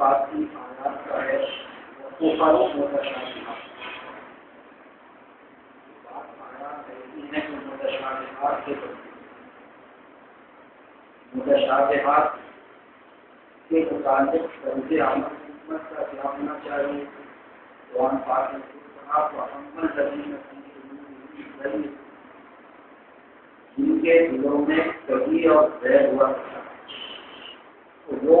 बात आयात का है ओपरों मुतशाबिहात तो के तो मुताबिक तरीके आमल हुकूमत होना चाहिए? कुरान में जिनके दिलों में कभी और गैर तो वो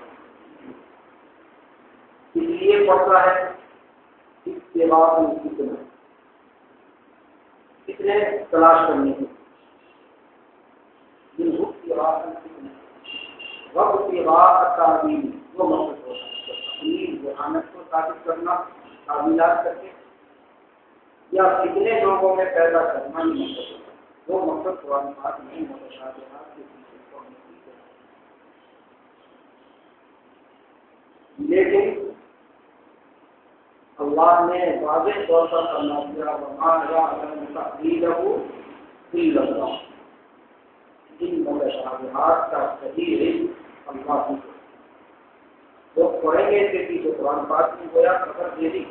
इसलिए पढ़ता है, इसके बाद में कितना कितने तलाश करने की वक्त वो मकसद को साबित करना करके, या कितने लोगों में पैदा करना ही मकसद वो मकसद नहीं लेकिन अल्लाह ने वादे तौर पर करना दिया वहाँ इन मदशाहत का सही रिस्क अल्लाह की वो पढ़ेंगे इसके जो कुरान पाक की गोया खबर दे दी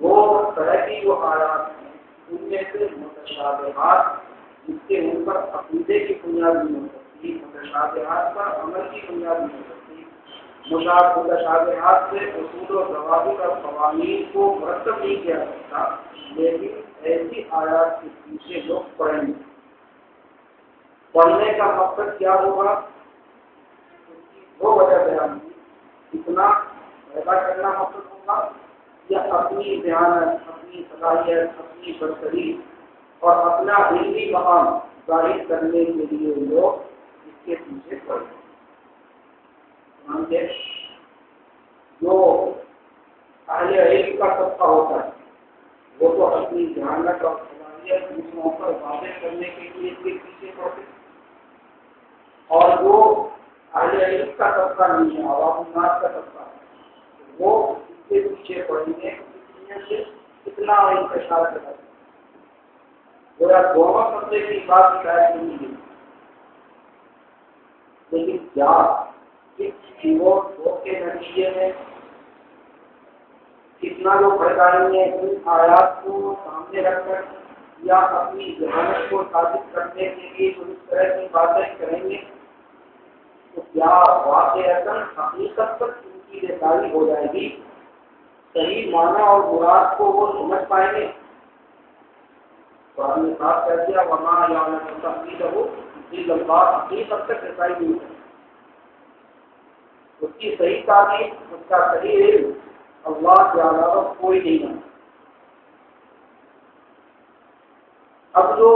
वो तरह की वो आयात हैं, उनमें से मुतशाबिहात, जिसके ऊपर अकीदे की बुनियाद नहीं हो सकती मदशाहत पर अमल की बुनियाद नहीं हो सकती से उसूल और का कवानी को नहीं किया सकता लेकिन ऐसी आयात के पीछे लोग पढ़ेंगे पढ़ने का मकसद क्या होगा? वो वजह बयान इतना पैदा करना मकसद होगा? या अपनी मेहनत अपनी सलाहियत अपनी बरतरी और अपना दिल्ली महान ज़ाहिर करने के लिए लोग इसके पीछे पड़ेंगे। पड़े जो अहले का सबका होता है, वो तो अपनी ध्यानत और सलाहियत दूसरों पर वादे करने के लिए इसके पीछे पड़ते और जो अहले का सबका नहीं है आवामनाथ का सबका वो इसके पीछे पड़ेंगे। से कितना इंतज़ार कर गोया दोनों सबसे की बात शिकायत नहीं है। लेकिन क्या कितना लोग भड़काएँगे इन आयात को सामने रखकर या अपनी जहानत को साबित करने के लिए जो इस तरह की बातें करेंगे तो क्या वाकन हकीकत पर उनकी रेसाई हो जाएगी? सही माना और मुराद को वो समझ पाएँगे। तो आपने साफ़ कर दिया वहाँ या हकीकत तक रेसाई नहीं उसकी सही तारीफ़, उसका सही इल्म अल्लाह के अलावा कोई नहीं है अब जो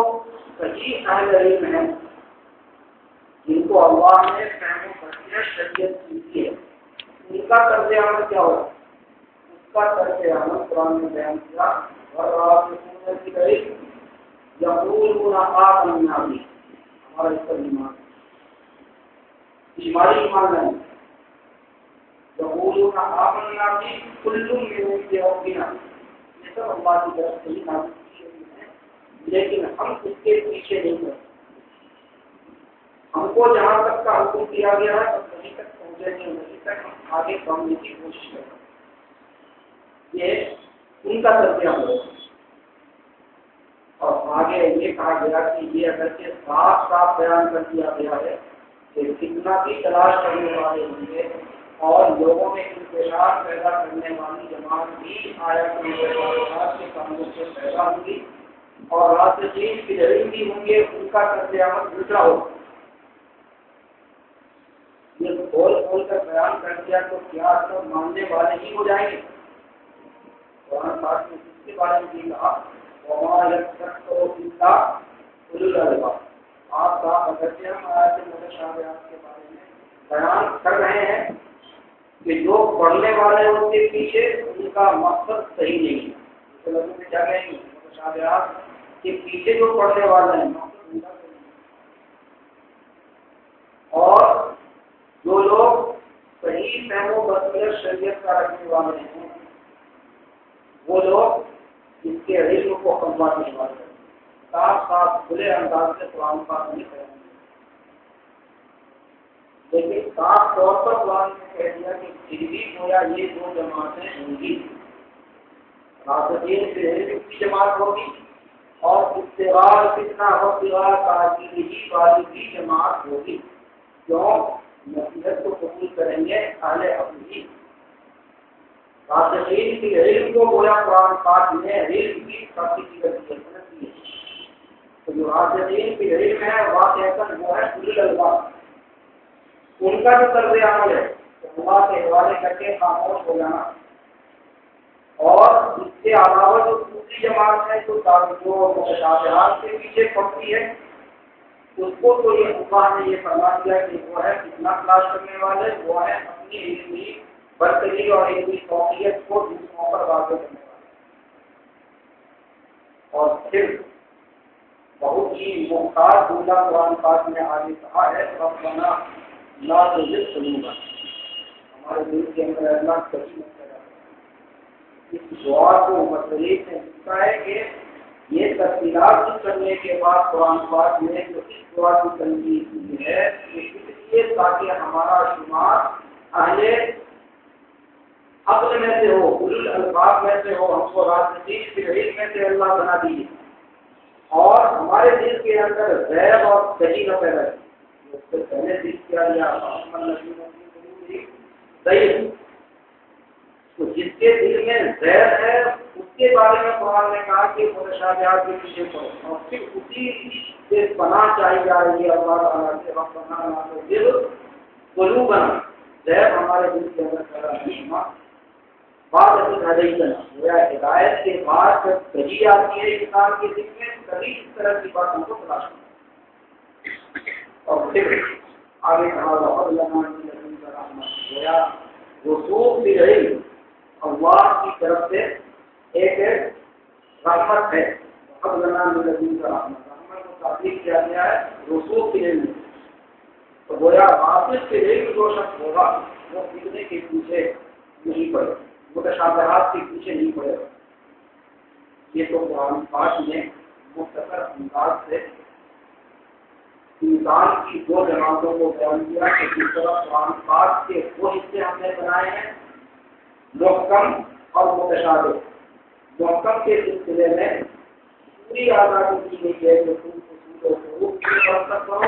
सही अहल इल्म है, जिनको अल्लाह ने फहम शरीयत की है उनका तर्ज अमल क्या होगा? उसका तर्ज अमल कुरान ने बयान किया, और आप हमारा इसका ईमान इजमारी ईमान नहीं लेकिन हम उसके पीछे नहीं हैं हमको जहाँ तक का हुक्म दिया गया है तो वहीं तक पहुँचेंगे वहीं तक हम आगे बढ़ने की कोशिश करें ये उनका तथ्य हो और आगे ये कहा गया कि ये अगर के साफ़ साफ़ बयान कर दिया गया है कि कितना भी तलाश करने वाले होंगे और लोगों में इंतज़ार पैदा करने वाली जमात भी आयत के कामों से पैदा होंगी और राष्ट्रीय की भी होंगे, उनका कर्जयामत दूसरा होगा। ये खोल खोल कर बयान कर दिया तो क्या सब मानने वाले ही हो जाएँगे? कुरान पाक में इसके बारे में भी कहा? आपका अगत्य हम आयत के बारे में बयान कर रहे हैं। कि जो पढ़ने वाले उनके पीछे, उनका मकसद सही नहीं है। तो पीछे जो पढ़ने वाले हैं, और जो लोग सही फहमो बसमियत शरीयत का रखने वाले हैं, वो लोग इसके रिज्म को कमवा नहीं वाले साफ़ साफ़ खुले अंदाज से कुरान पाक नहीं करेंगे। लेकिन साफ़ तौर पर कुरान कह दिया कि फिर भी गोया ये दो जमातें होंगी। राजदीन की जमात होगी और इस्तेवाल कितना हो ताकि ही वाली की जमात होगी। क्यों? नसीहत को कबूल करेंगे पहले अपनी राजदीन की इल्म को गोया कुरान पाक ने इल्म की काफ़ी की गति तो जो राजदीन की इल्म है कहकर वो है उनका जो कर्ज अमल है अल्लाह के हवाले करके खामोश हो जाना। और इसके अलावा जो दूसरी जमात है, जो जो मुशाहत के पीछे पड़ती है, उसको तो ये अल्लाह ने ये फरमा दिया कि वो है कितना क्लास करने वाले, वो है अपनी इल्मी बरतरी और इल्मी फौकियत को दूसरों पर वाजे करने वाले। और फिर बहुत ही मुख्तार दूल्हा कुरान पाक में आगे कहा है, रब्बना ना तो हमारे दिल के अंदर अल्लाह कभी इस दुआ को मसलीफ ने लिखा है कि ये तस्वीरात करने के बाद कुरान पाक ने जो इस दुआ की तनकीद की है इसलिए ताकि हमारा शुमार अहले अक्ल में से हो उल अल्फाज में से हो, हमको राजनीतिक फिर में से अल्लाह बना दिए और हमारे दिल के अंदर गैर और सही न पैदा उससे पहले ज़िक्र किया गया तो जिसके दिल में जहर है, उसके बारे में कुरान ने कहा कि मुतशाबिहात के पीछे पड़ो। और फिर उसी से पना चाहिए जा रही है अल्लाह ताला से हम बना ना तो दिल गुलू बना। जैब हमारे दिल के अंदर नहीं हुआ। बाद गोया हिदायत के बाद जब सही आती है इंसान के दिल में, तभी इस तरह की बात हमको तलाश और फिर आगे कहा गोया। रसूख भी रही, अल्लाह की तरफ़ से एक रहमत है। रहमत को ताबीर किया गया है रसूख के लिए तो गोया वापिस के लिए जो शख्स होगा। वो सीखने के पीछे नहीं पड़े। मुतशाबहात के पीछे नहीं पड़े। ये तो कुरान पाक में मुख्तर अंदाज से इंसान की दो जमातों को बयान किया? कि जिस तरह कुरान पाक के वो हिस्से हमने बनाए हैं, मुहकम और मुतशाद मुहकम के सिलसिले में पूरी आज़ादी की गई है, जो तुम करो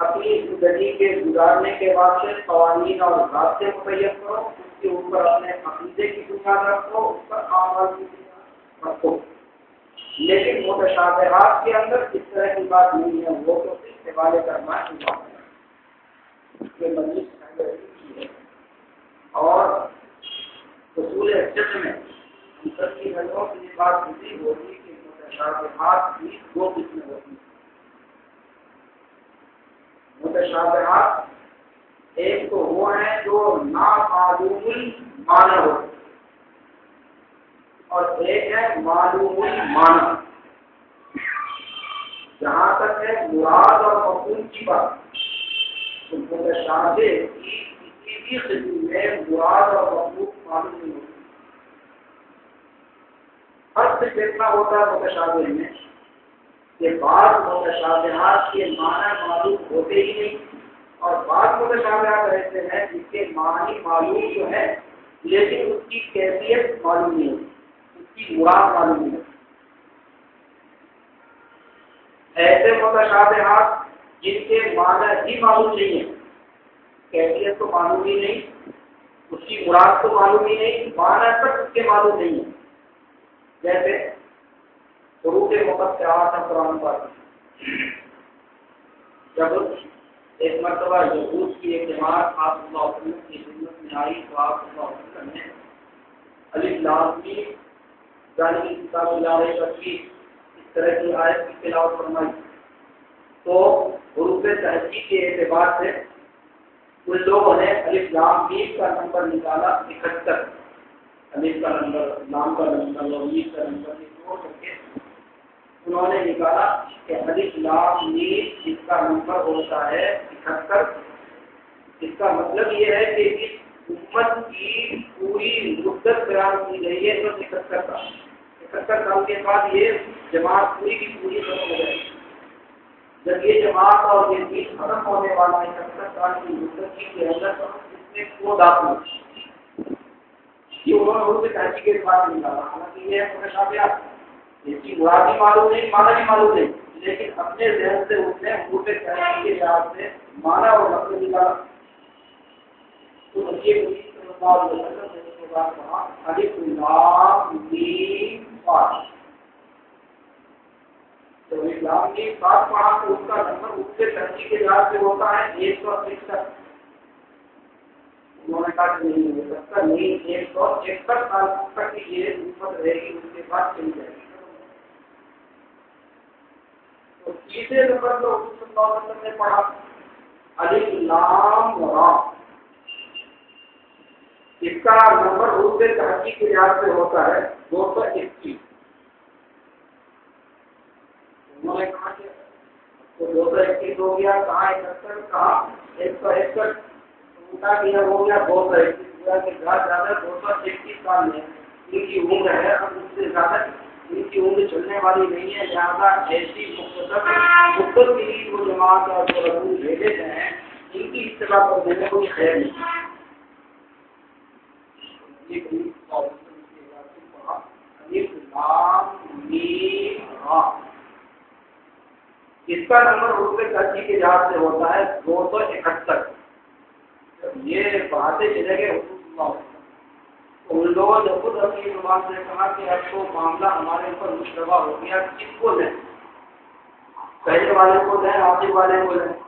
अपनी ज़िंदगी के गुजारने के बाद से कवानीन और रास्ते मुतैय करो, उसके ऊपर अपने अकीदे की बुनियाद रखो, उस पर आमाल की बुनियाद रखो। लेकिन मुतशाबहात के अंदर इस तरह की बात नहीं है, वो तो मजीद और उसूल से ये बात होती कि की दो किस्में होती हैं। एक तो वो है जो नामालूमुल माना हो। और एक है मालूमुल माना जहाँ तक है मुराद और मकूल की बात। तो मुतशाबे की किसी भी किस्म में मुराद और मकूल मालूम नहीं होती। अर्थ कितना होता है मुतशाबे में कि बाद मुतशाबहात के माना मालूम होते ही नहीं। और बाद मुतशाबहात रहते हैं जिसके मानी मालूम जो है, लेकिन उसकी कैफियत मालूम नहीं होती, उसकी मुराद मालूम नहीं ऐसे मुतशाबहात जिनके माना ही मालूम नहीं है। कैफियत तो मालूम ही नहीं, उसकी मुराद तो मालूम ही नहीं माना तक उसके मालूम नहीं है। जैसे शुरू के से आठ कुरान पर जब एक मरतबा यहूद की एक जमात आप की खिदमत में आई तो आप अली लाजमी जानी की इस तरह की आयत की तिलावत फरमाई। तो हरूफ तहजीब के एतबार से उन लोगों ने अलिफ लाम का नंबर निकाला इकहत्तर। अलिफ का नंबर नाम का नंबर का नंबर उन्होंने निकाला कि अलिफ लाम मीम इसका नंबर होता है इकहत्तर। इसका मतलब ये है कि इस उम्मत की पूरी मुद्दत बयान की गई है तो इकहत्तर का। इकहत्तर साल के बाद ये जमात पूरी की पूरी खत्म हो जाएगी जब ये जमात और ये चीज़ खत्म होने वाला है इकहत्तर साल की मुद्दत के अंदर को दाखिल ये उन्होंने के बाद निकाला हालाँकि ये इसकी मालूम नहीं, माना भी मालूम नहीं, लेकिन अपने जहन से उसने के से माना और लफ्ज निकाला। तो तो इस्लाम की बात पढ़ा तो उसका नंबर उससे के लिहाज से होता है, एक सौ इकसठ। उन्होंने कहा नहीं, हो सकता नहीं, एक सौ इकसठ साल तक ये रहेगी, उसके बाद चली जाएगी। तो तीसरे नंबर पर ने पढ़ा, अलिफ लाम राम। इसका नंबर रूप से तरक्की के लिहाज से होता है, दो सौ इक्कीस। तो दो सौ इक्कीस हो गया, कहाँ इकहत्तर, कहा एक सौ इकसठ किया हो गया, दो सौ इक्कीस। हुआ कि ज़्यादा दो सौ इक्कीस साल में इनकी उम्र है, अब उससे ज़्यादा इनकी उम्र चलने वाली नहीं है। लिहाजा ऐसी जमात और जो रसूल भेजे गए हैं, इनकी इतला पर देने कोई खैर नहीं। इसका नंबर रुपये खर्ची के जहाज़ से होता है, दो सौ इकहत्तर। ये बातें चले गए उन लोगों ने खुद अपनी ज़ुबान से कहा कि अब तो मामला हमारे ऊपर मुशरबा हो गया, किसको लें? पहले वाले को लें, आगे वाले को लें?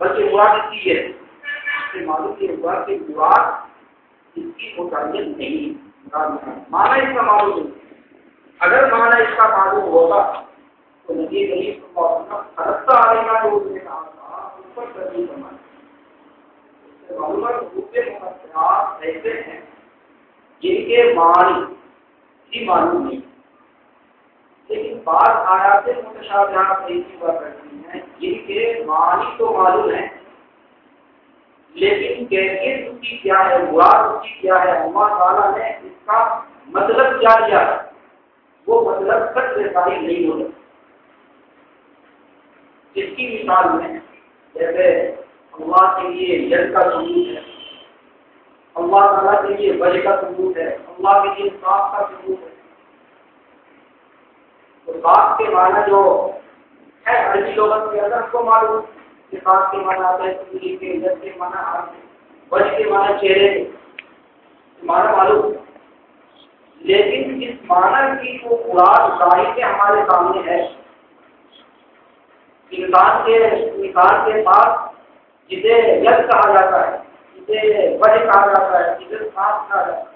बल्कि मुराद इसकी है? इससे मालूम ये हुआ कि मुराद इसकी मुताबिक नहीं। माना इसका मालूम नहीं। अगर माना इसका मालूम होगा तो नबी करीब हरस्ता आलेगा जो उसने कहा था, उस पर तरजीह फरमाया ऐसे हैं, जिनके मानी ही मालूम नहीं। लेकिन बात आयात मुतशाबहा सही हुआ करती हैं जिनके मानी तो मालूम है, लेकिन कैफियत उसकी क्या है, मुराद उसकी क्या है, अल्लाह ताला ने इसका मतलब क्या दिया? वो मतलब सच रेसाई नहीं हो इसकी मिसाल में, जैसे अल्लाह के लिए जल का सबूत है, अल्लाह ताला के लिए वजह का सबूत है, अल्लाह के लिए साफ़ का सबूत है तो साफ़ के माना जो है अरबी लोगों के को मालूम। कि साफ़ के माना आता है सूर्य के जल के माना वज के माना चेहरे के। माना मालूम। लेकिन इस माना की जो मुराद ज़ाहिर हमारे सामने है, इंसान के इंसान के पास जिसे यद कहा जाता है, जिसे वज कहा जाता है, जिसे सांस कहा जाता है,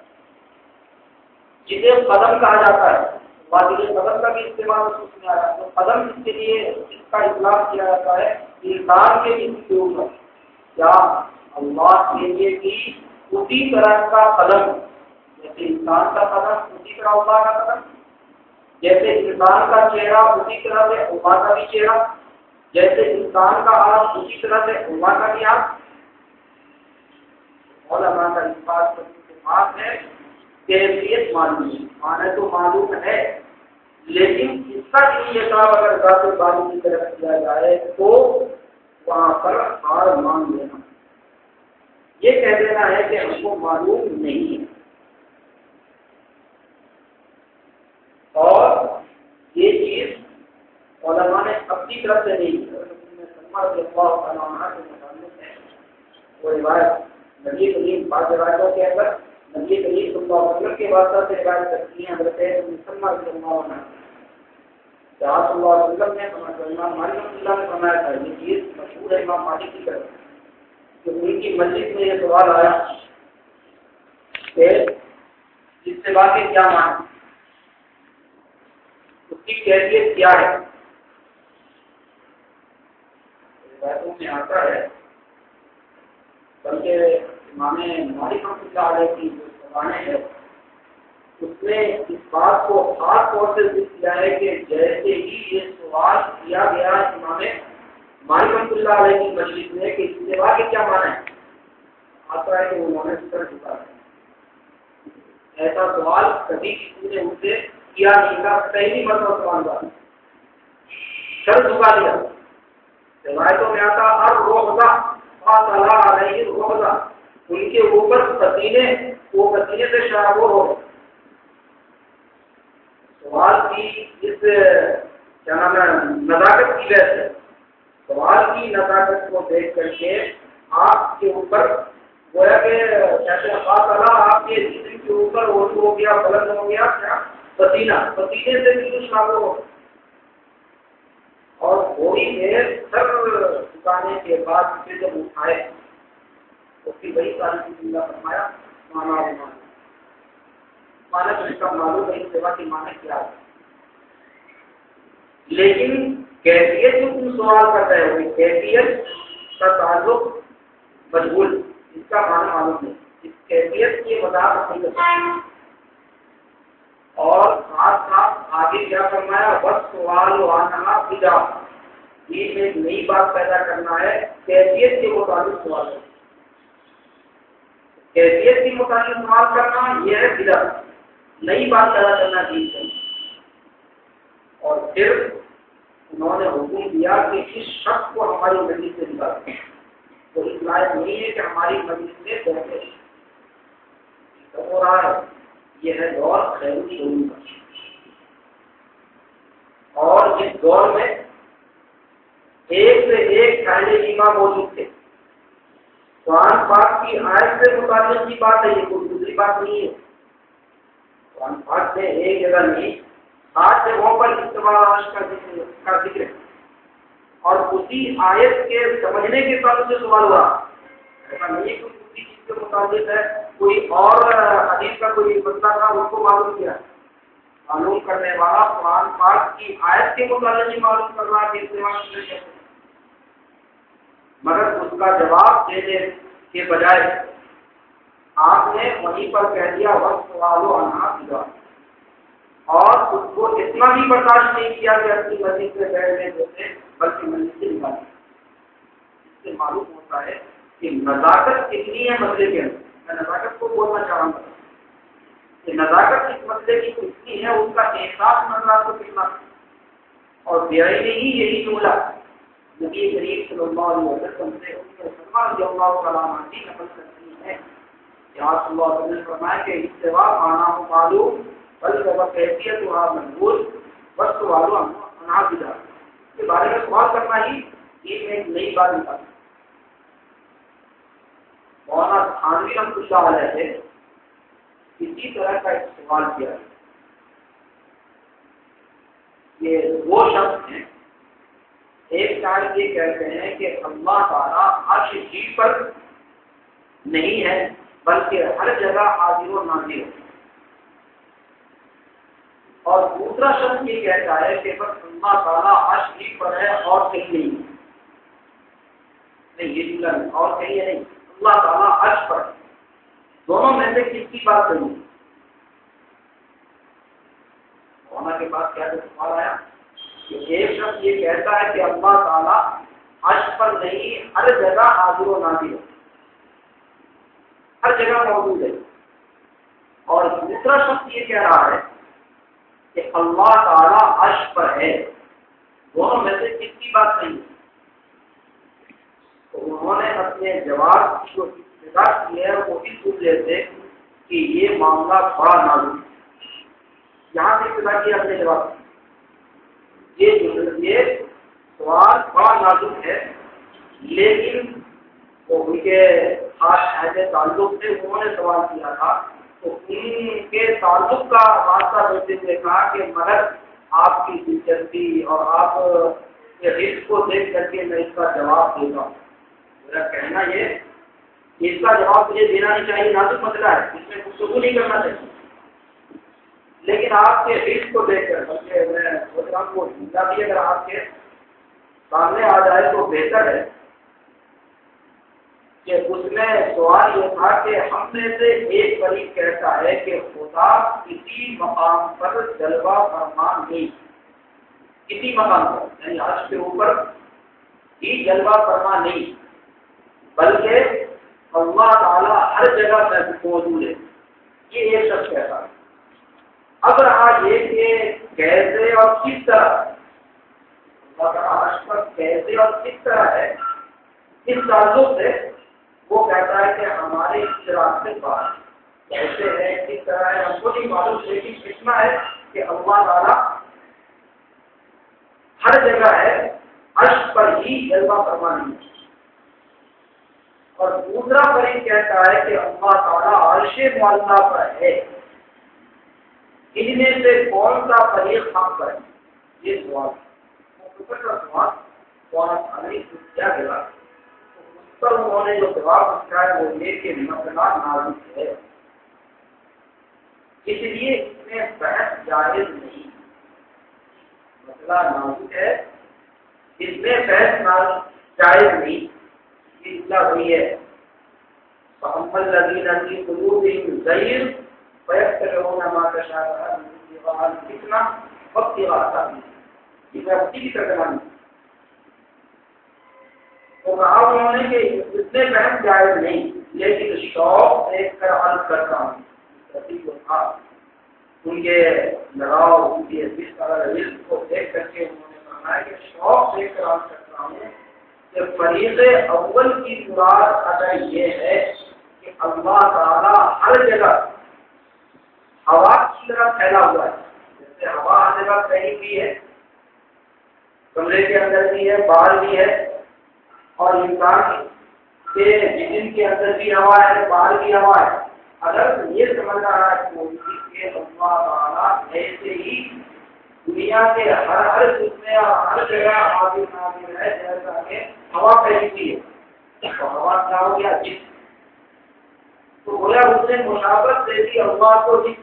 जिसे कदम कहा जाता है वादिल कदम का भी इस्तेमाल उसमें आ जाता है। तो कदम इसके लिए, इसका इतलाफ किया जाता है इंसान के जिसम के ऊपर या अल्लाह के लिए भी उसी तरह का कदम, जैसे इंसान का कदम, उसी तरह अल्लाह का कदम। जैसे इंसान का चेहरा, उसी तरह से अल्लाह का भी चेहरा। जैसे इंसान का हाथ उसी तरह से उम्मा का भी हाथ मौलाना का इस बात है कैफियत मालूम माने तो मालूम है, लेकिन इसका भी हिसाब अगर गाते बारी की तरफ़ किया जाए तो वहाँ पर हार मान लेना। ये कह देना है कि हमको मालूम नहीं है। और ये चीज़ ओलमा ने अपनी तरफ़ से नहीं वो रिवायत नबी करीम बाद रिवायतों के अंदर नबी करीम सल्लल्लाहु के वास्ते से रिवायत करती हैं हज़रत मुसलमान रज़ियल्लाहु अन्हा ने फरमाया था, ये चीज़ मशहूर है इमाम मालिक की तरफ़ कि उनकी मस्जिद में ये सवाल आया कि इस सेवा के क्या मान? उसकी कैफियत क्या है? रिवायतों में आता है, बल्कि इमाम मालिक है। उसमें इस बात को खास तौर से ज़िक्र किया है कि जैसे ही ये सवाल किया गया इमाम मालिक की मस्जिद में कि सेवा के क्या माना है, आता है कि उन्होंने सर झुका ऐसा सवाल कभी किसी ने उनसे किया नहीं था पहली मतलब सवाल था सर झुका दिया। रिवायतों में आता, हर रोजा रोजा। उनके ऊपर पसीने, वो पसीने से शराबो हो सवाल की इस, क्या नाम है, नजाकत की वजह से सवाल की नजाकत को देख करके आपके ऊपर आपके जिसम के ऊपर ओलू हो गया, बुलंद हो गया, क्या? पसीना। पसीने से भी कुछ लागू हो और थोड़ी देर सर झुकाने के बाद उसे जब उठाए फिर वही सारी चीज़ फरमाया, माना माना। माना तो इसका मालूम नहीं सेवा की माना क्या है। लेकिन कैफियत जो तुम सवाल कर रहे हो कैफियत का ताल्लुक मजबूल इसका माना मालूम नहीं इस कैफियत की वजाहत नहीं कर और साथ साथ आगे क्या है बस सवाल आना बिजा ये एक नई बात पैदा करना है। कैफियत के मुताबिक सवाल है। कैफियत के मुताबिक सवाल करना यह है बिदा नई बात पैदा करना दीन और फिर उन्होंने हुक्म दिया कि इस शख्स को हमारी मंदिर से निकाल तो इस लायक नहीं है कि हमारी मस्जिद में बैठे तो हो रहा है यह है दौर खैर का। और इस दौर में एक से एक पहले ईमा मौजूद थे। कुरान पाक की आयत से मुताबिक की बात है, ये कोई दूसरी बात नहीं है। कुरान पाक में एक जगह नहीं आठ जगहों पर इस्तेमाल का ज़िक्र का है। और उसी आयत के समझने के साथ से सवाल हुआ। ऐसा नहीं कि उसी चीज़ के मुताबिक है, कोई और हदीस का कोई बंदा था, उसको मालूम किया। मालूम करने वाला कुरान पाक की आयत के मुताबिक मालूम कर रहा है इस्तेमाल मगर उसका जवाब देने के बजाय आपने वहीं पर कह दिया, वक्त वालो अनाथ और उसको इतना भी बर्दाश्त नहीं किया कि अपनी मस्जिद में बैठने देते बल्कि मंदिर से निकाल इससे मालूम होता है कि नजाकत कितनी है मसले के अंदर। मैं नजाकत को बोलना चाह रहा हूँ। कि नजाकत इस मसले की कितनी है, उसका एहसास नज़र को कितना और बेआईने ही यही जुमला नबी करीब सल्लल्लाहु अलैहि वसल्लम से उनके सलमान रज़ियल्लाहु तआला अन्हु नकल करती है कि आप सल्लल्लाहु अलैहि वसल्लम फरमाए कि इत्तिबा माना मालूम बल वह कैफियत वह मंजूर बस वालो अनाबिदा के बारे में सवाल करना ही ये एक नई बात निकाल मौलाना थानवी रमतुल्लाह है। इसी तरह का एक सवाल किया ये वो शब्द हैं। एक शायद ये कहते हैं कि अल्लाह ताला अर्श जी पर नहीं है, बल्कि हर जगह हाजिर और नाजिर है। और दूसरा शब्द ये कहता है कि बस अल्लाह ताला अर्श ही पर है और कहीं नहीं नहीं, ये जुमला नहीं, और कहीं है नहीं। अल्लाह ताला अर्श पर दोनों में से किसकी बात होना के बाद क्या सवाल आया? कि एक शब्द ये कहता है कि अल्लाह ताला अर्श पर नहीं, हर जगह हाजिर नाजिर है। हर जगह मौजूद है। और दूसरा शब्द ये कह रहा है कि अल्लाह ताला अर्श पर है। दोनों में से किसकी बात नहीं तो उन्होंने अपने जवाब की जो इब्तदा की है, वो इस वजह से कि ये मामला बड़ा नाजुक यहाँ से इब्तदा किया अपने जवाब ये ये सवाल बड़ा नाजुक है, लेकिन वो उनके खास ऐसे ताल्लुक से उन्होंने सवाल किया था। तो उनके ताल्लुक का वास्ता देते हुए कहा कि मगर आपकी दिलचस्पी और आप हित को देख करके मैं इसका जवाब देगा मेरा कहना ये, इसका जवाब मुझे देना नहीं चाहिए, नाजुक मसला है, इसमें गुफ्तु नहीं करना चाहिए। लेकिन आपके हित को देखकर बल्कि मैं सोच रहा हूँ भी अगर आपके सामने आ जाए तो बेहतर है कि उसमें सवाल ये था कि हम में से एक फरीक कहता है कि खुदा किसी मकाम पर जलवा फरमा नहीं किसी मकाम पर, यानी अर्श के ऊपर ही जलवा फरमा नहीं, बल्कि अल्लाह ताला हर जगह मौजूद है। ये एक शख्स कहता है। अब रहा ये कि कैसे और किस तरह? पर कैसे और किस तरह है? इस ताल्लुक से? वो कहता है कि हमारे इतराज से बात कैसे है, किस तरह है, हमको नहीं मालूम लेकिन इतना है कि अल्लाह ताला हर जगह है, अर्श पर ही जलवा फरमानी और दूसरा फरीक कहता है कि अल्लाह ताला अर्श मालना पर है। इनमें से कौन सा फरीक हम है ये सवाल। सवाल, कौन क्या गया? पर उन्होंने जो जवाब रखा है, वो ये कि मसला नाजुक है। इसलिए इसमें बहस जायज़ नहीं मसला नाजुक है। इसमें बहस जायज़ नहीं इसका वही है। मोहम्मद लगी नदी कुलूब उन्होंने कि इतने बहन जायज़ नहीं लेकिन शौक देख कर अर्ज़ करता हूँ उनके लगाव उनके जिस तरह को देख करके उन्होंने कहा कि शौक देख कर अर्ज़ करता हूँ कि फरीक अव्वल की मुराद अगर ये है कि अल्लाह ताला हर जगह हवा की तरह फैला हुआ है। जैसे हवा हर जगह फैली हुई है, कमरे के अंदर भी है, बाहर भी है, और इंसान के जिन के अंदर भी हवा है, बाहर भी हवा है, अगर ये समझ रहा है कि ऐसे ही दुनिया के हर हर में हर जगह हाजिर नाजिर है, जैसा कि हवा फैली हुई है। तो हवा क्या हो गया? जिस तो बोला, उसने मुशावत दे दी अल्लाह को जिस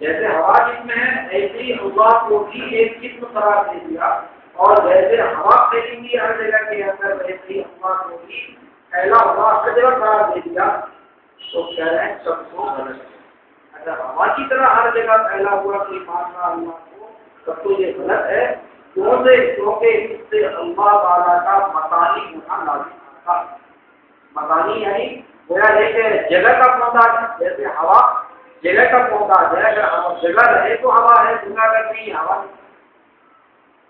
जैसे हवा जिसमें है, ऐसे ही अल्लाह को भी एक जिस्म करार दे दिया। और जैसे हवा फैली हुई हर जगह के अंदर, वैसे ही अल्लाह को भी पहला हुआ हर जगह करार दे दिया। तो कह रहे हैं सबको गलत अगर हवा की तरह हर जगह फैला हुआ कोई मानना अल्लाह को तब तो ये गलत है। क्यों से? क्योंकि इससे अल्लाह ताला का मकानी होना लाजिम था मकानी यानी गोया एक जगह का मोहताज है, जैसे हवा, जगह का मोहताज है, अगर जगह रहे तो हवा है जगह अगर नहीं, हवा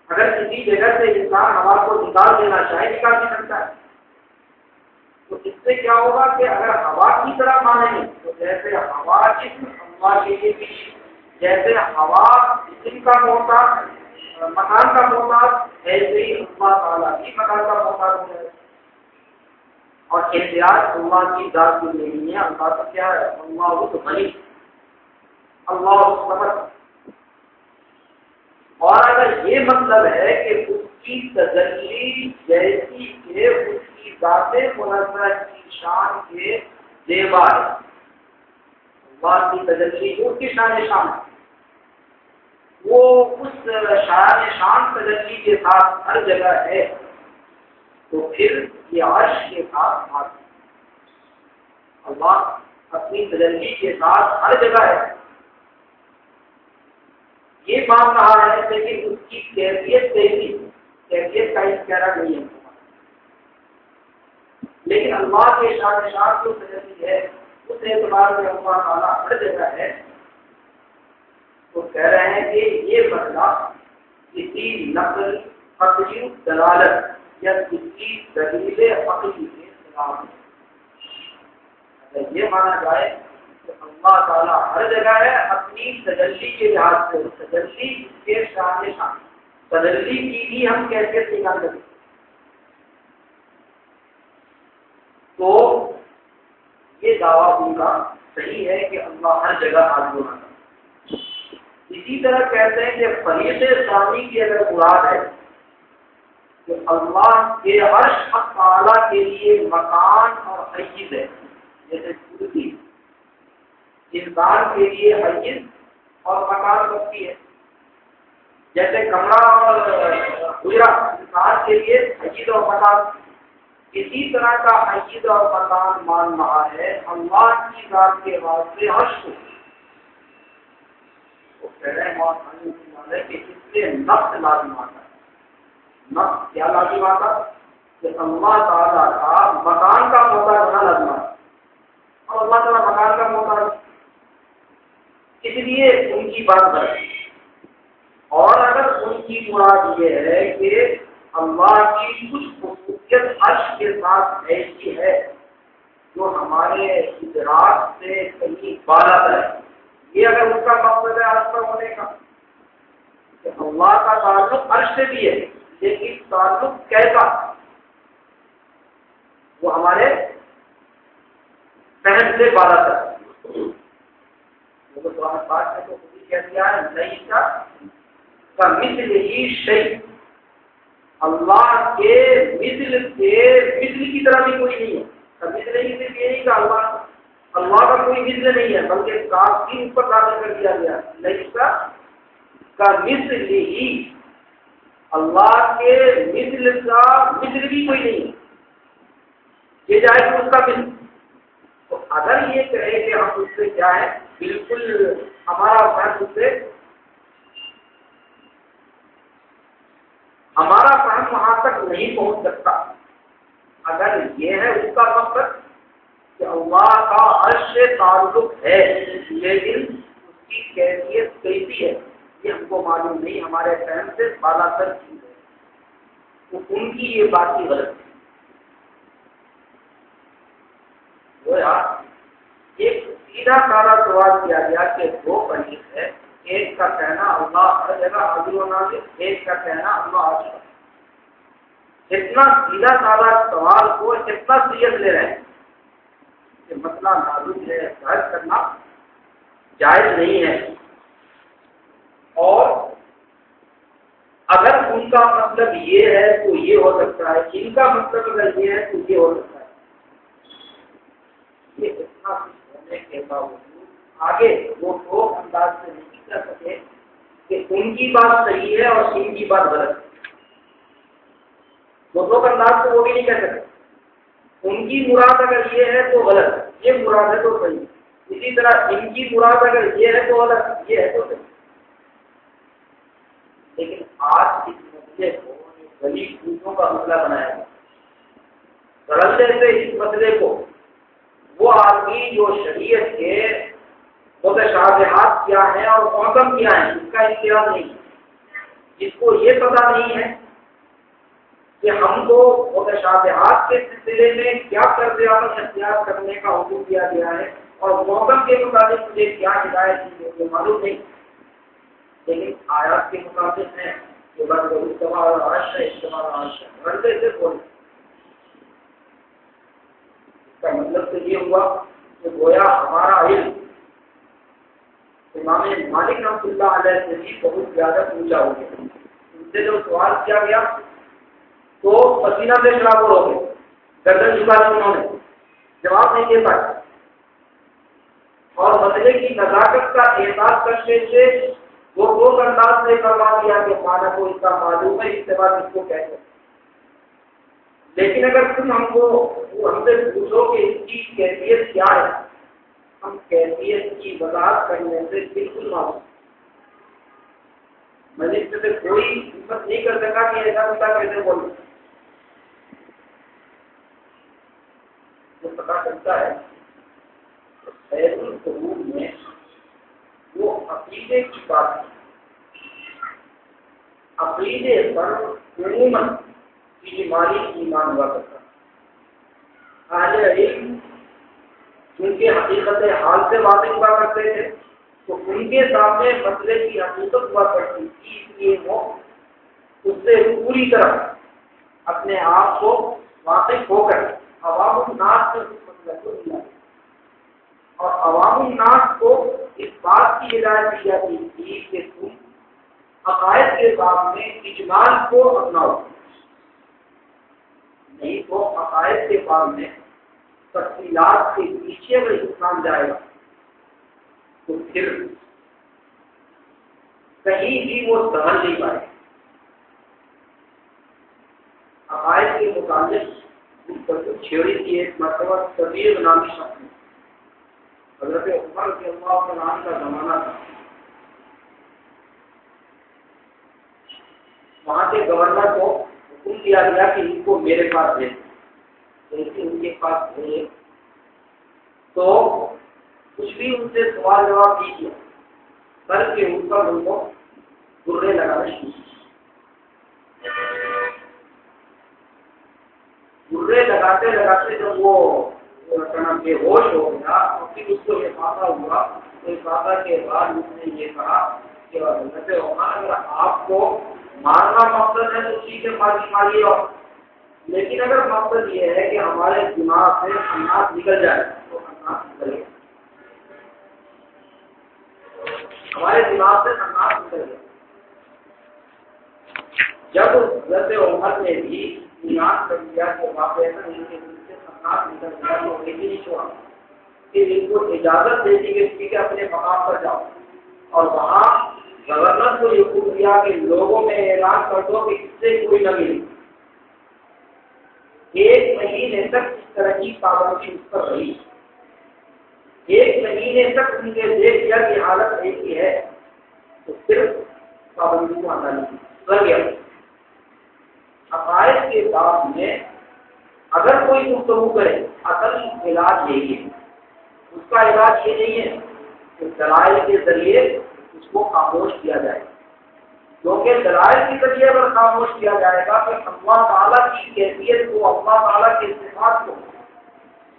अगर किसी जगह से इंसान हवा को निकाल देना चाहे, निकाल नहीं सकता है। तो इससे क्या होगा कि अगर हवा की तरह मानेंगे तो जैसे हवा जिसम अल्लाह के लिए भी, जैसे हवा जिसम का मोहताज मकान का मोहताज ऐसे ही अल्लाह ताला भी मकान का मोहताज हो जाए और एहतियात अल्लाह की जात की नहीं है, अल्लाह का क्या है? अल्लाह तो बनी अल्लाह समझ और अगर ये मतलब है कि उसकी तजल्ली जैसी के उसकी दाते मुनजर की शान के देवार अल्लाह की तजल्ली उसकी शान शान वो उस शान शान तजल्ली के साथ हर जगह है। तो फिर ये अर्श के साथ बात अल्लाह अपनी तजल्ली के साथ हर जगह है। ये मान रहा है लेकिन उसकी कैफियत कैसी कैफियत का इख्तियार नहीं है। लेकिन अल्लाह के शान शान जो तजल्ली है, उस एतबार में अल्लाह ताला हर जगह है। तो कह रहे हैं कि ये बदला किसी नकल अकली दलालत या किसी दलील अकली के खिलाफ अगर ये माना जाए अल्लाह ताला हर जगह है, अपनी तजल्ली के लिहाज से, तजल्ली के शान शान। तजल्ली की ही हम कैसे निकाल सकते तो ये दावा उनका सही है कि अल्लाह हर जगह हाजिर होना इसी तरह कहते हैं कि फरीद सामी की अगर मुराद है तो अल्लाह के अर्श ताला के लिए मकान और हईद है। जैसे कुर्सी इंसान के लिए हईज और मकान बनती है। जैसे कमरा और गुजरा इंसान के लिए हईद और मकान। इसी तरह का हईद और मकान मान रहा है अल्लाह की बात के वास्ते हर्ष को। कह रहे हैं कि इससे नफ्स लाजिम आता है। नफ्स क्या लाजिम आता कि अल्लाह ताला का मकान का मोहताज लाजिम आता और अल्लाह ताला मकान का मोहताज। इसलिए उनकी बात कर। और अगर उनकी मुराद ये है कि अल्लाह की कुछ खूबियत अर्श के साथ ऐसी है जो हमारे इजराक से कहीं बाला है। ये अगर उनका मकसद है अर्श होने का तो अल्लाह का ताल्लुक अर्श से भी है। लेकिन ताल्लुक कैसा? वो हमारे सहन से बाला है तो तो कह दिया है, नहीं का ही शही अल्लाह के मिसल के मिसल की तरह भी कोई नहीं है। ही सिर्फ़ ये नहीं अल्लाह अल्लाह का कोई मिसल नहीं है, बल्कि काफ़ी ऊपर दाखिल कर दिया गया। नहीं का ही अल्लाह के मिसल का मिसल भी कोई नहीं। ये जाए तो उसका मिसल तो अगर ये कहे कि हम उससे क्या है, बिल्कुल हमारा फहम उससे, हमारा फहम वहाँ तक नहीं पहुँच सकता। अगर ये है उसका मकसद कि अल्लाह का अर्श से ताल्लुक है लेकिन उसकी कैफियत कैसी है? ये हमको मालूम नहीं, हमारे फहम से बाला चीज़ है। तो उनकी ये बात ही गलत है। वो यार, एक सीधा सारा सवाल किया गया कि दो पंडित है, एक का कहना अल्लाह हर जगह हाजिर होना एक का कहना अल्लाह हाजिर इतना सीधा साधा सवाल को इतना सीरियस ले रहे हैं कि मसला नाजुक है जायज़ करना जायज़ नहीं है। और अगर उनका मतलब ये है तो ये हो सकता है। इनका मतलब अगर ये है तो ये हो सकता है। ये इतना होने के बावजूद आगे वो दो अंदाज से नहीं कर सके कि उनकी बात सही है और इनकी बात गलत है। दोनों अंदाज से वो भी नहीं कह सकते। उनकी मुराद अगर ये है तो गलत ये मुराद है तो सही इसी तरह इनकी मुराद अगर ये है तो गलत ये है तो सही आज इस मसले को गली कूदों का मसला बनाया गया सरलते से इस मसले को, वो आदमी जो शरीयत के मुतशाबहात क्या है और मौसम क्या है इसका इम्तियाज़ नहीं जिसको ये पता नहीं है कि हमको मुतशाबहात के सिलसिले में क्या कर अमल अख्तियार करने का हुक्म दिया गया है और मौसम के मुताबिक मुझे क्या हिदायत दी है मालूम नहीं। लेकिन आयात के मुताबिक है। इसका मतलब तो ये हुआ कि गोया हमारा इमाम मालिक से भी बहुत ज़्यादा ऊँचा हो गया। उनसे जो सवाल किया गया तो पसीना से शराब हो गए। गर्दन झुका दी उन्होंने। जवाब नहीं दे पाए। और मसले की नजाकत का एहसास करने से वो दो अंदाज से करवा दिया कि माना को इसका मालूम है, इसके बाद इसको कहते लेकिन अगर तुम हमको हमसे पूछो कि इसकी कैफियत क्या है, हम कैफियत की वजाहत करने से बिल्कुल मालूम मैंने इससे कोई हिम्मत नहीं कर सका कि ऐसा उल्टा कैसे बोलूँ जो पता चलता है तो में वो अकीदे की बात है। अकीदे पर उमूमन ईमानी ईमान हुआ करता उनके हकीकत हाल से वाकिफ हुआ करते थे तो उनके सामने मसले की हकीकत हुआ करती थी, इसलिए वो उससे पूरी तरह अपने आप को वाकिफ होकर अवाम नाश से उस मसले को दिया और अवाम नाश को इस बात की हिदायत दी जाती थी कि तुम अकायद के बाद में इजमाल को अपनाओ। नहीं तो अकायद के बाद में तफसीलात के पीछे अगर इस्लाम जाएगा तो फिर कहीं भी वो समझ नहीं पाए अकायद के मुताबिक उस पर छेड़ी की एक मरतबा सबीर नामी शब्द हज़रत उमर के अल्लाह नाम का जमाना था। वहाँ के गवर्नर को हुक्म दिया गया कि इनको मेरे पास भेज जैसे उनके पास भेजे तो कुछ भी उनसे सवाल जवाब नहीं किया, बल्कि उन पर उनको गुर्रे लगाने गुर्रे लगाते लगाते जब वो बेहोश हो गया और फिर उसको ये फाका हुआ। तो इस फाका के बाद उसने ये कहा कि अगर आपको मारना मकसद है तो ठीक है मारी मारिए लेकिन अगर मकसद ये है कि हमारे दिमाग से अन्नास निकल जाए तो अन्नास निकल हमारे दिमाग से अन्नास निकल गया। जब हज़रत उमर ने भी ईमान कर दिया कि वाकई फिर इनको इजाज़त दे दी गई ठीक है अपने मकाम पर जाओ और वहाँ गवर्नर को ये हुक्म दिया कि लोगों में ऐलान कर दो कि इससे कोई न मिले एक महीने तक इस तरह की पाबंदी उस पर रही एक महीने तक उनके देख लिया की हालत एक ही है तो सिर्फ़ पाबंदी को ली कर गया अकायद के बाद में अगर कोई गुफ्तु करे, असल इलाज यही है। उसका इलाज ये नहीं है कि दलाइल के ज़रिए उसको खामोश किया जाए। क्योंकि दलाल की ज़रिए अगर खामोश किया जाएगा कि अल्लाह ताला की कैफियत को, अल्लाह ताला के इस्तेमाल को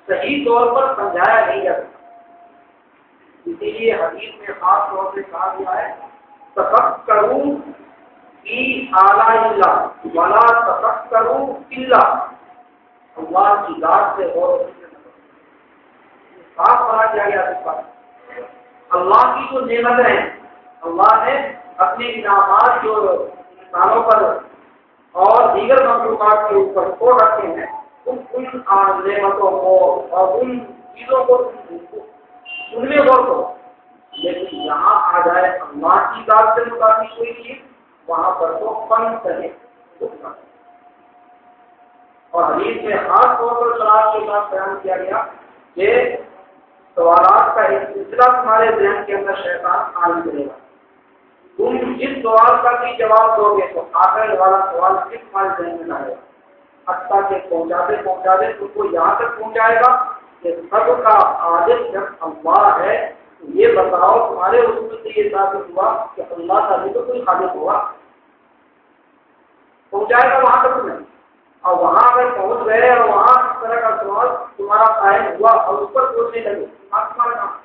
सही तौर पर समझाया नहीं जा सकता। इसीलिए हदीस में खास तौर से कहा गया है तफक करूँ की आला इला वाला तफक करूँ इल्ला अल्लाह की दात से और साफ़ बना किया गया अल्लाह की जो नेमत है, अल्लाह ने अपने इनामात जो इंसानों पर और दीगर मखलूक के ऊपर को रखे हैं। उन उन नेमतों को और उन चीज़ों को, उनमें गौर करो लेकिन यहाँ आ जाए अल्लाह की बात से मुताबिक कोई चीज़, वहाँ पर तो फन करे और हदीस में खास तौर पर सलाद के साथ बयान किया गया कि सवाल का एक सिलसिला तुम्हारे जहन के अंदर शैतान आने करेगा तुम जिस सवाल का भी जवाब दोगे तो आकर वाला सवाल किस तुम्हारे जहन में आएगा। हत्या के पहुंचाते पहुंचाते तुमको यहाँ तक पहुंचाएगा कि सब का आदेश जब अल्लाह है तो ये बताओ तुम्हारे उसमें से ये साबित हुआ कि अल्लाह का भी तो कोई खालिक हुआ पहुंचाएगा वहाँ तक तुम्हें? और वहाँ अगर पहुँच गए और वहाँ इस तरह का सवाल तुम्हारा कायम हुआ, और लगे। तुम्हारा काम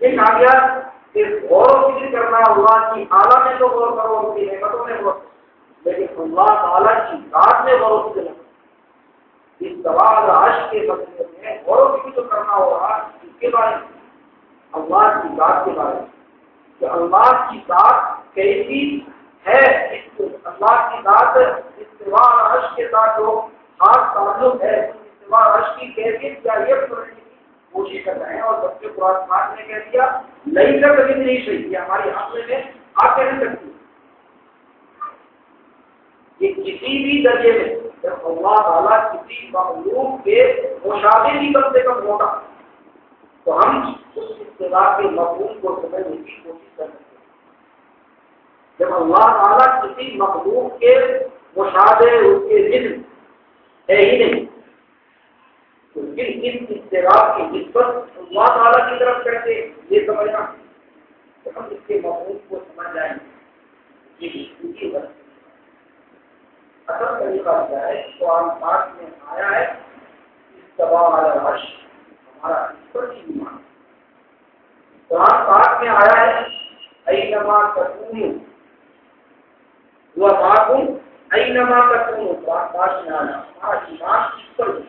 ये कहा गया कि गौरव फ़िक्र करना आला में तो गौर करो उनकी में गौर लेकिन अल्लाह की बात में गौरव फ़िक्र इस सवाल के मसले में गौरव फ़िक्र तो करना होगा, इसके बारे में। अल्लाह की बात के बारे में। कि अल्लाह की बात कैसी है। अल्लाह की बात इस्तेवा अर्श के साथ जो खास ताल्लुक है, इस्तेवा अर्श की कैफियत क्या ये समझने की कोशिश कर रहे हैं और बच्चे कुरान पाक ने कह दिया, नहीं कर कभी नहीं सही। हमारी आँखें में आप कह नहीं सकती। ये किसी भी दर्जे में, जब अल्लाह ताला किसी मखलूक के मुशाबे भी कम से कम होगा तो हम उस इस्तेवा के मफहूम को समझने की कोशिश कर सकते जब अल्लाह ताला किसी मखलूक के मुशाबे उसके दिल है ही नहीं फिर इस इस्तेराब की निस्बत अल्लाह ताला की तरफ़ करते ये समझना तो हम इसके मफहूम को समझ जाएँगे। ये इनकी असल तरीका क्या है? कुरान पाक में आया है तबाह अर्श, हमारा ईश्वर की ईमान। कुरान पाक में आया है ऐनमा तकून। हुआ माकुम ऐनमा तकून पास में आना हमारा ईमान ईश्वर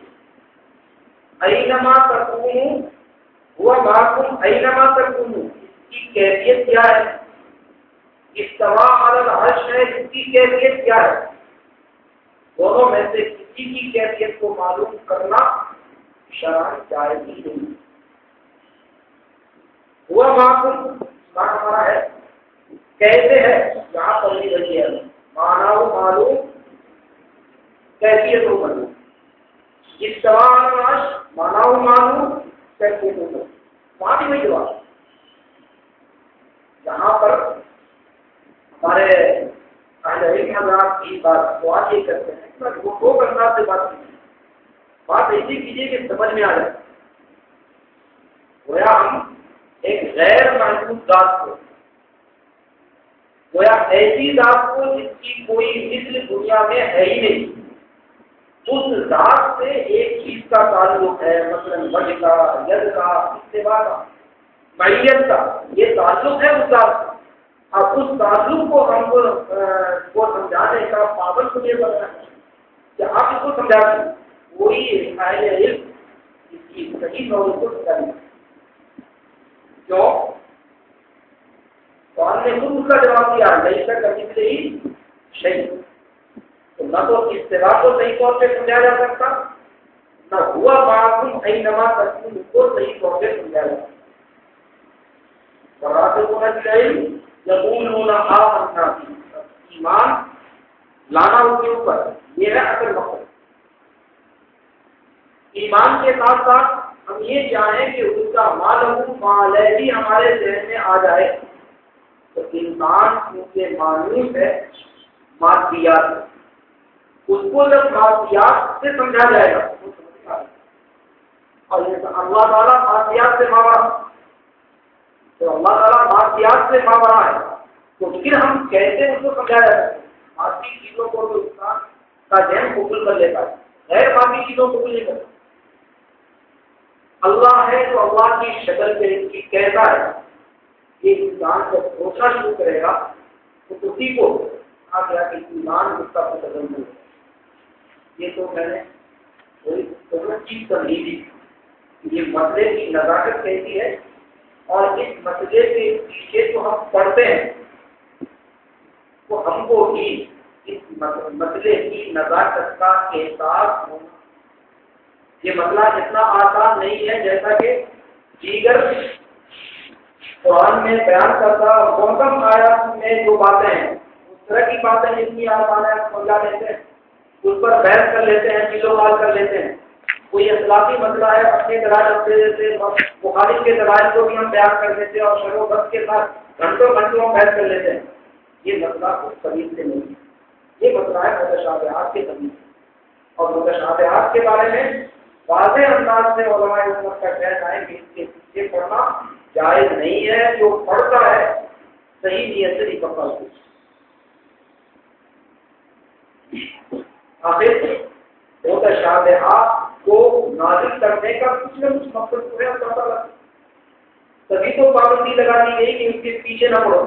ऐनमा तकून हुआ माकुम ऐनमा तकून इसकी कैफियत क्या है? इस्तवा अलल है, इसकी कैफियत क्या है? दोनों में से किसी की कैफियत को मालूम करना शरण जायज़ नहीं। हुआ माकुम हमारा है, कैसे है? यहाँ पर भी रही है। माना मालूम कैफियत मालूम इस सवाल माना मालूम कैफियत मालूम वहाँ भी वही जवाब। यहाँ पर हमारे की बात तो आज ये करते हैं मैं वो दो अंदाज से बात की बात ऐसी कीजिए कि समझ में आ जाए। हम एक गैर महसूस दात को ऐसी दात को जिसकी कोई मिसल दुनिया में है ही नहीं। उस दात से एक चीज़ का ताल्लुक है मतलब वज का, यद का इस्तेवा का, मैयत का। ये ताल्लुक है उस दात का। अब उस ताल्लुक को हमको को समझाने का पावन मुझे बनना है कि आप इसको समझा दें कोई इसकी सही नौल को क्यों? तो हमने खुद उसका जवाब दिया, नहीं तक कभी से ही सही तो न तो इस सेवा को सही तौर पे समझाया जा सकता, न हुआ मासूम सही नमा तस्वीर को सही तौर पे समझाया जा सकता। आते को चाहिए ईमान लाना उसके ऊपर, ये है असल मकसद। ईमान के साथ साथ हम ये चाहें कि उसका मालूम मालवी हमारे जहन में आ जाए। तो इंसान क्योंकि मानूस है। मादियात उसको जब मादियात से समझा जाएगा तो समझ और ये अल्लाह ताला मादियात से मावा तो अल्लाह ताला मासियात से मावरा है तो फिर हम कैसे उसको समझाया जाए? माफ़ी चीज़ों को तो इंसान का जहन कबूल कर लेता है। गैर माफ़ी चीज़ों को कबूल नहीं करता। अल्लाह है तो अल्लाह की शक्ल पे कैसा है। ये इंसान जब सोचना शुरू करेगा तो उसी को आ गया कि ईमान उसका मुकदम हो। ये तो मैंने कोई चीज़ समझी थी ये मसले की नजाकत कहती है और इस मसले के पीछे जो हम पढ़ते हैं। तो हमको ही इस मसले की नजाकत का एहसास होना। ये मसला इतना आसान नहीं है जैसा कि दीगर कुरान में बयान करता मौसम आयात में जो बातें हैं, उस तरह की बातें जितनी आसान है, समझा लेते हैं। उस पर बहस कर लेते हैं किलो माल कर लेते हैं। कोई अखलाकी मसला है, अपने दराज रखते देते बुखारी के दराज को भी हम बयान कर देते हैं और शरोबत के साथ घंटों घंटों हम बहस कर लेते हैं। ये मसला उस करीब से नहीं है। ये मसला है मुतशाबहात के करीब और मुतशाबहात के बारे में वाजे अंदाज से उम्मत का कहना है कि इसके पीछे पढ़ना जायज़ नहीं है, जो पढ़ता है, सही नियत से नहीं पढ़ता आखिर मुतशाबहात को नाजिल करने का कुछ न कुछ मकसद है पता लगा तभी तो पाबंदी लगा दी गई कि उसके पीछे न पड़ो।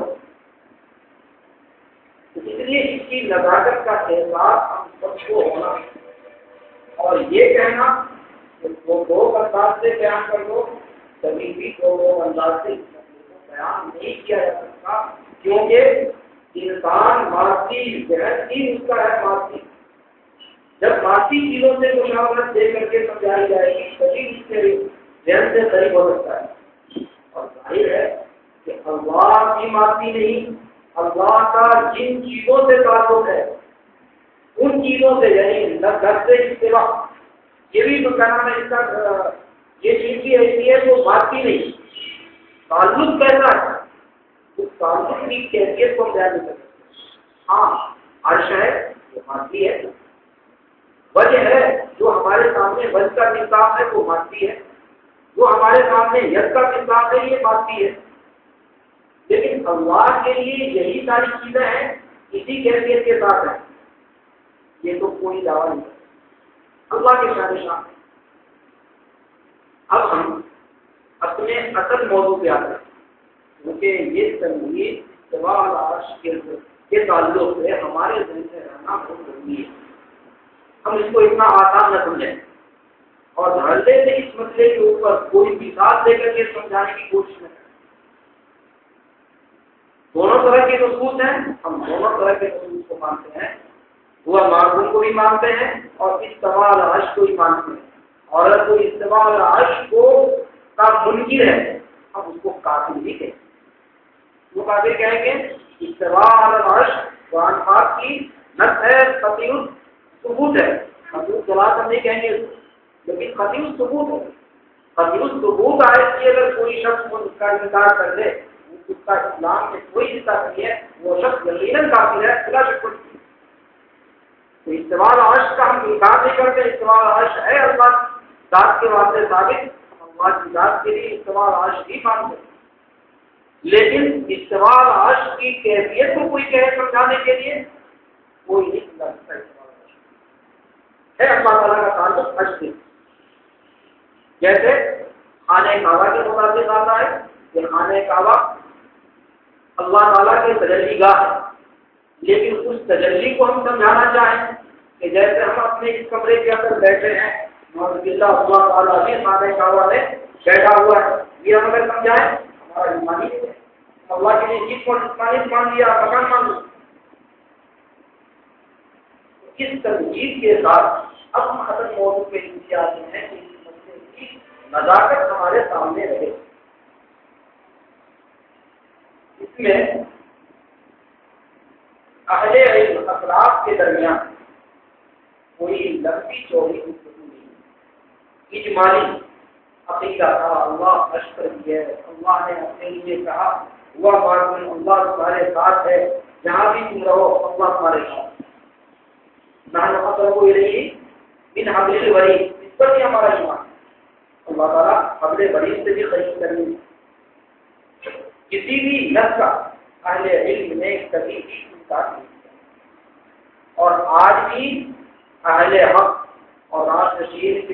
तो इसलिए इसकी नजाकत का एहसास हम सबको होना और ये कहना, वो दो अंदाज से बयान कर दो कभी भी दो अंदाज से बयान नहीं किया जा सकता, क्योंकि इंसान मासी जहन ही उसका है मासी जब मासी चीज़ों से मुशावरत दे करके समझाई जाएगी, तभी इससे जहन से करीब हो सकता है। और ज़ाहिर है कि अल्लाह की मासी नहीं, अल्लाह का जिन चीज़ों से ताल्लुक है, उन चीज़ों से, यानी घर से सेवा ये भी तो कहना है इसका ये चीज़ की ऐसी है जो मासी नहीं। ताल्लुक कैसा है? उस ताल्लुक की कैफियत को बयान नहीं कर सकते हाँ अर्श है, वो मासी है। वजह है, जो हमारे सामने वज का निसाब है, वो मानती है। जो हमारे सामने यद का निसाब है, ये मानती है। लेकिन अल्लाह के लिए यही सारी चीज़ें हैं, इसी कैफियत के साथ है। ये तो कोई दावा नहीं अल्लाह के शान शान अब हम अपने असल मौजूद पे आते हैं। क्योंकि ये संगीत के, ताल्लुक से हमारे दिन से रहना बहुत ज़रूरी है। हम इसको इतना आसान न समझें। और धरले से इस मसले के ऊपर कोई मिसाल देकर के समझाने की कोशिश न करें। दोनों तरह के नसूस हैं हम दोनों तरह के नसूस को मानते हैं। हुआ मार्गुन को भी मानते हैं और इस्तेमाल अर्श को भी मानते हैं। और अगर कोई इस्तेमाल अर्श को का मुनकिर है। हम उसको काफ़ी भी कहेंगे वो काफ़ी कहेंगे इस्तेमाल अर्श कुरान पाक की नत है सतीउद सबूत है। खतीब जवाब हम नहीं कहेंगे लेकिन खतीब सबूत है। खतीब सबूत आए कि अगर कोई शख्स उसका इनकार कर दे, उसका इस्लाम में कोई हिस्सा नहीं है, वो शख्स यकीन काफिर है खुला शक तो इस्तेमाल अर्श का हम इनकार नहीं करते। इस्तेमाल अर्श है अल्लाह दात के वास्ते साबित, अल्लाह की दात के लिए इस्तेमाल अर्श ही। मानते लेकिन इस्तेमाल अर्श की कैफियत को कोई कहे समझाने के लिए कोई नहीं समझा सकता है अल्लाह ताला का ताल्लुक, हज से जैसे खाने काबा के मुताबिक आता है कि खाने काबा अल्लाह ताला के तजल्ली गाह लेकिन उस तजल्ली को हम समझाना चाहें कि जैसे हम अपने इस कमरे के अंदर बैठे हैं बैठा हुआ है। ये हम समझाएँ? हमारा ईमानी के मान लिया, मकान मान तनकीद के साथ अब मौजूद पे नजाकत हमारे सामने रहे। इसमें अहले के दरमियान कोई लंबी नहीं इजमाली अकीदा था अल्लाह अशकर है। अल्लाह ने अपने लिए कहा हुआ मालूम अल्लाह तुम्हारे साथ है। जहाँ भी तुम रहो, अल्लाह तुम्हारे साथ इन हबलिल वरी इस पर भी हमारा ईमान अल्लाह ताला हबले वरी से भी खरीद करनी किसी भी नस का अहले इल्म ने कभी भी इनकार नहीं और आज भी अहले हक और राष्ट्रशील की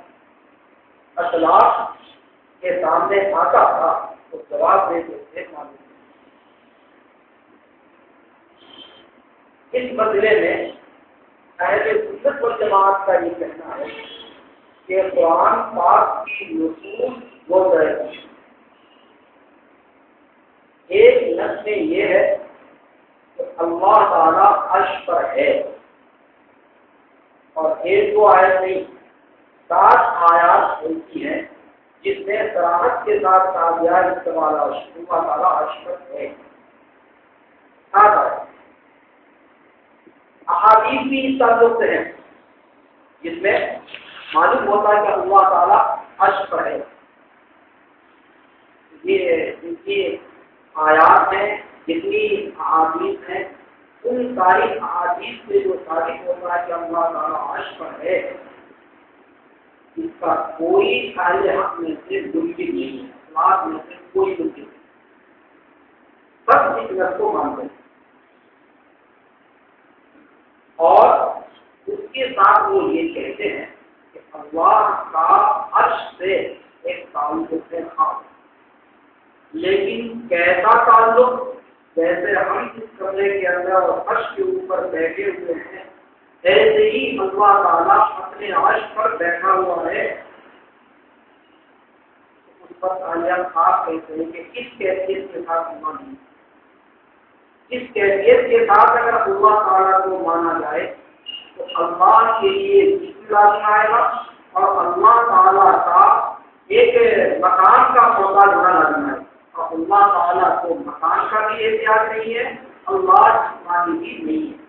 असलाफ के सामने आता था तो जवाब देते थे मालूम इस बदले में अहले सुन्नत व जमात का ये कहना है कि कुरान पाक की नसूल वो रहेगी एक में ये है कि अल्लाह ताला अश पर है और एक दो आयत नहीं। सात आयात होती हैं, जिसमें सराहत के साथ कामया इस्तेमाल अर्श है। अहादीस भी इस ताल्लुक से है, जिसमें मालूम होता है कि अल्लाह ताला अर्श पर है। ये इनकी आयात हैं, जितनी अहादीस हैं, उन सारी अहादीस से जो साबित होता है कि अल्लाह ताला अर्श पर है। इसका कोई कार्य हक में से मुमकिन नहीं है अखलाक में से कोई मुमकिन नहीं। सब इस नस को मानते हैं। और उसके साथ वो ये कहते हैं कि अल्लाह का अर्श से एक ताल्लुक है खास लेकिन कैसा ताल्लुक? जैसे हम इस कमरे के अंदर और अर्श के ऊपर बैठे हुए हैं, ऐसे ही अल्लाह ताला अपने अर्श पर बैठा हुआ है उस पर तालिया खास कहते हैं कि किस कैफियत के साथ ईमान इस कैफियत के साथ अगर अल्लाह ताला को माना जाए तो अल्लाह के लिए लाजम आएगा और अल्लाह ताला का एक मकान का पौधा होना लाजम आएगा। और अल्लाह ताला को मकान का भी एहतियात नहीं है, अल्लाह जिसमानी भी नहीं है।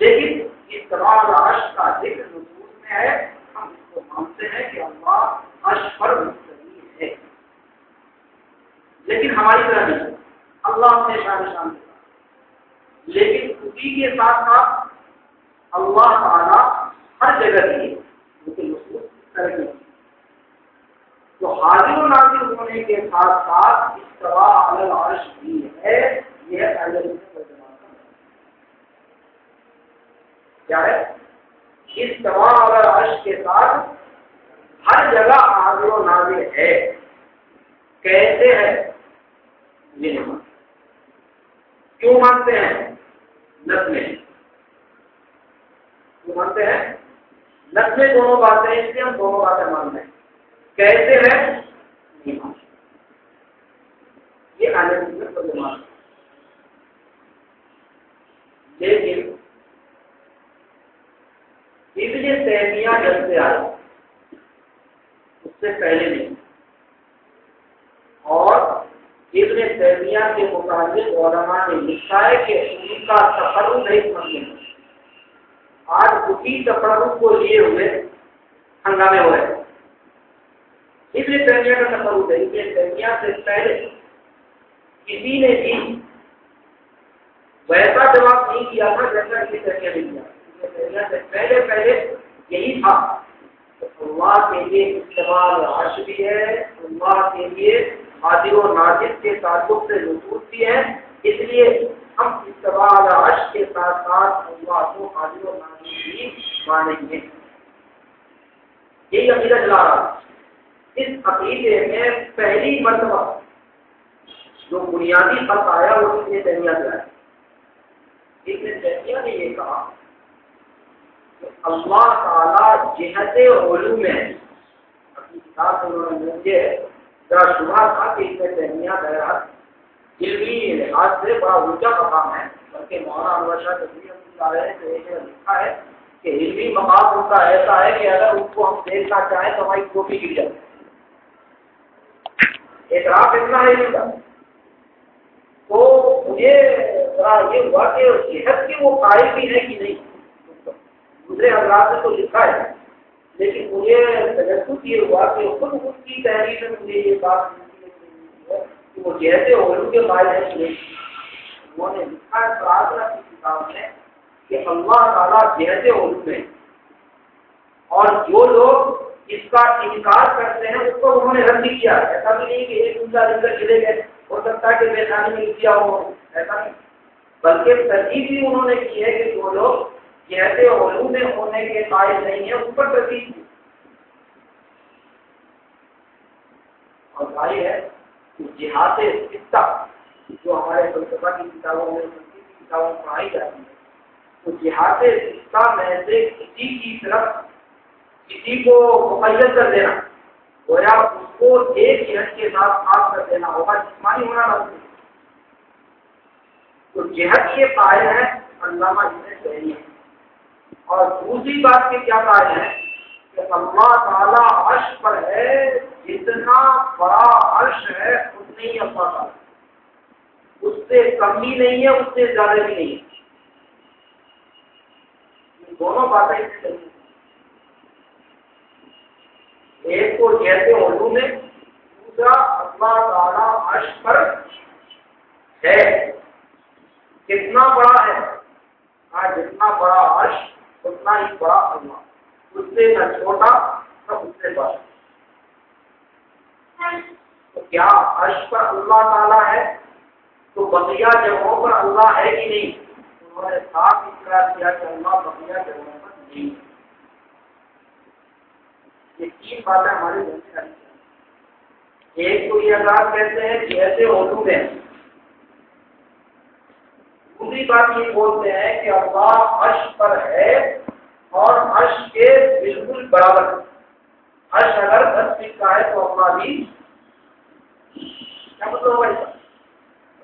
लेकिन इस तमाम अर्श का ज़िक्र नसूस में है, हम इसको मानते हैं कि अल्लाह अर्श पर मुस्तवी है। लेकिन हमारी तरह नहीं, अल्लाह अपने शान शान लेकिन उसी के साथ साथ अल्लाह ताला हर जगह दिए लेकिन उसको तो हाजिर नाजिर होने के साथ साथ इस तरह अर्श भी है, यह क्या है? इस तमाम अगर अर्श के साथ हर जगह हाजिर नाजिर है। कैसे है? ये नहीं क्यों मानते हैं? नत में। क्यों मानते हैं? नत में दोनों बातें, इसलिए हम दोनों बातें मानते हैं। कैसे है? नहीं मानते। ये आने में मान लेकिन इसलिए तैमिया जब से आए उससे पहले नहीं। और इब्न तैमिया के मुताबिक ओलमा ने लिखा कि उनका तफरुद है मसले आज उसी तफरुद को लिए हुए हंगामे हो रहे इब्न तैमिया का तफरुद है। इब्न तैमिया से पहले किसी ने भी वैसा जवाब नहीं किया था जैसा इब्न तैमिया ने से पहले पहले यही था। अल्लाह के लिए इस्तेमाल अर्श भी है, अल्लाह के लिए हाजिर और नाजिर के ताल्लुक से नसूस भी है। इसलिए हम इस्तेमाल अर्श के साथ साथ अल्लाह को हाजिर और नाजिर भी मानेंगे। यही अकीदा चला रहा इस अकीदे में पहली मरतबा, जो बुनियादी फ़र्क आया, वो किसने तैमिया से आया इब्न तैमिया ने ये कहा? अल्लाह ताला में अपनी किताब उन्होंने मुझे जरा शुभा था कि इसमें बहरहाल इल्मी लिहाज से बड़ा ऊँचा मकाम है, बल्कि मौलाना अनवर शाह तस्वीर तो लिखा है कि इल्मी मकाम उनका ऐसा है कि अगर उनको हम देखना चाहें तो हमारी टोपी गिर जाए। एक रात इतना है तो मुझे ये हुआ कि सेहत के वो कायल भी है कि नहीं? दूसरे हजरात ने तो लिखा है। लेकिन मुझे तजस्स ये हुआ कि खुद उनकी तहरीर में मुझे ये बात कि वो जैसे ओलू के कायल है उन्होंने लिखा है प्रार्थना की किताब में कि अल्लाह ताला जैसे ओलू में और जो लोग इसका इनकार करते हैं, उसको उन्होंने रद्द किया। ऐसा भी नहीं कि एक दूसरा लेकर चले गए। हो सकता है कि बेचारी में किया हो। ऐसा नहीं। बल्कि तरजीह भी उन्होंने की है कि जो लोग कहते होलू में होने के कायल नहीं है, उस पर तरजीह की और भाई है जिहाद जो हमारे फलसफा की किताबों में किताबों में पढ़ाई जाती है तो जिहाद में से किसी की तरफ़, किसी को मुकैद कर देना, गोया उसको एक जिहद के साथ खास कर देना होगा जिसमानी होना ना तो जिहद ये पाए है है। और दूसरी बात के क्या पाए है? कि अल्लाह ताला अर्श पर है, जितना बड़ा अर्श है, उतने ही अल्लाह ताला उससे कम भी नहीं है, उससे ज़्यादा भी नहीं है। दोनों बातें एक को जैसे उर्दू में, दूसरा अल्लाह ताला अर्श पर है। कितना बड़ा है? हाँ जितना बड़ा अर्श उतना ही बड़ा अल्लाह। उससे न छोटा, न उससे बड़ा। तो क्या अर्श पर अल्लाह ताला है? तो बकिया जगहों पर अल्लाह है कि नहीं? उन्होंने साफ़ इकरार किया कि अल्लाह बकिया जगहों पर नहीं है। ये तीन बातें हमारे एक तो ये अगर कहते हैं कि ऐसे ओलू में दूसरी बात ये बोलते हैं कि अल्लाह अर्श पर है और अर्श के बिल्कुल बराबर अर्श अगर दस फीट का है तो अल्लाह भी क्या मतलब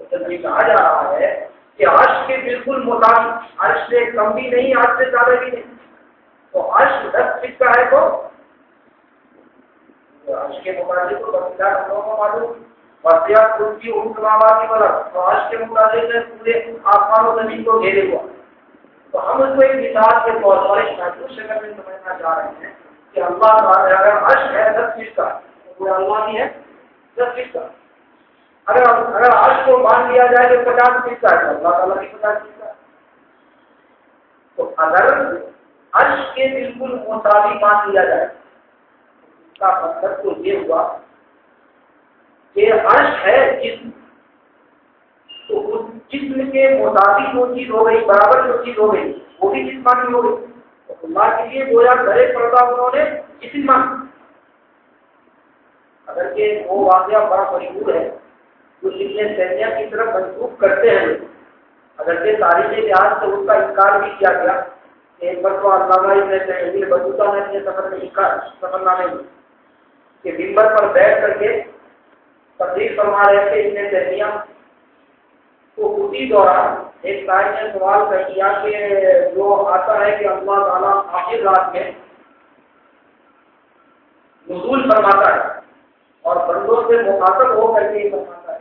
तो कहा जा रहा है कि अर्श के बिल्कुल मुताबिक, अर्श से कम भी नहीं अर्श से ज़्यादा भी नहीं। तो अर्श दस फीट का है तो आज के मुकाबले तो को मालूम। समावादी वाला तो आज के मुकाबले में पूरे आसमान और ज़मीन को घेरे हुआ। तो हम उसको एक मिसाल के तौर पर, एक महसूस शक्ल में समझना चाह रहे हैं कि अल्लाह अगर अर्श है, दस फीट का तो पूरा अल्लाह नहीं है, दस फीट का। अगर अगर अर्श को मान लिया जाए तो पचास फीट का है तो अल्लाह ताला भी पचास फीट का। तो अगर अर्श के बिल्कुल मुताबिक मान लिया जाए का मतलब तो ये हुआ कि अर्श है तो उस जिस्म के मुताबिक वो चीज़ हो गई, बराबर जो चीज़ हो गई, वो भी जिसमानी हो गई। तो अल्लाह के लिए गोया गले पर्दा उन्होंने जिसम। मान अगर के वो वाक्य बड़ा मशहूर है, जो इतने सैन्या की तरफ़ मनसूख करते हैं। अगर के तारीख लिहाज से उसका इनकार भी किया गया एक बार तो अल्लाह इतने बदूता ने अपने सफ़र में इनकार सफरनामे में कि मिंबर पर बैठ करके तकलीफ़ फरमा रहे थे इतने तहमिया तो उसी दौरान एक साहिब ने सवाल कर किया कि जो आता है कि अल्लाह ताला आखिर रात में नजूल फरमाता है और बंदों से मुखातब होकर के फरमाता है।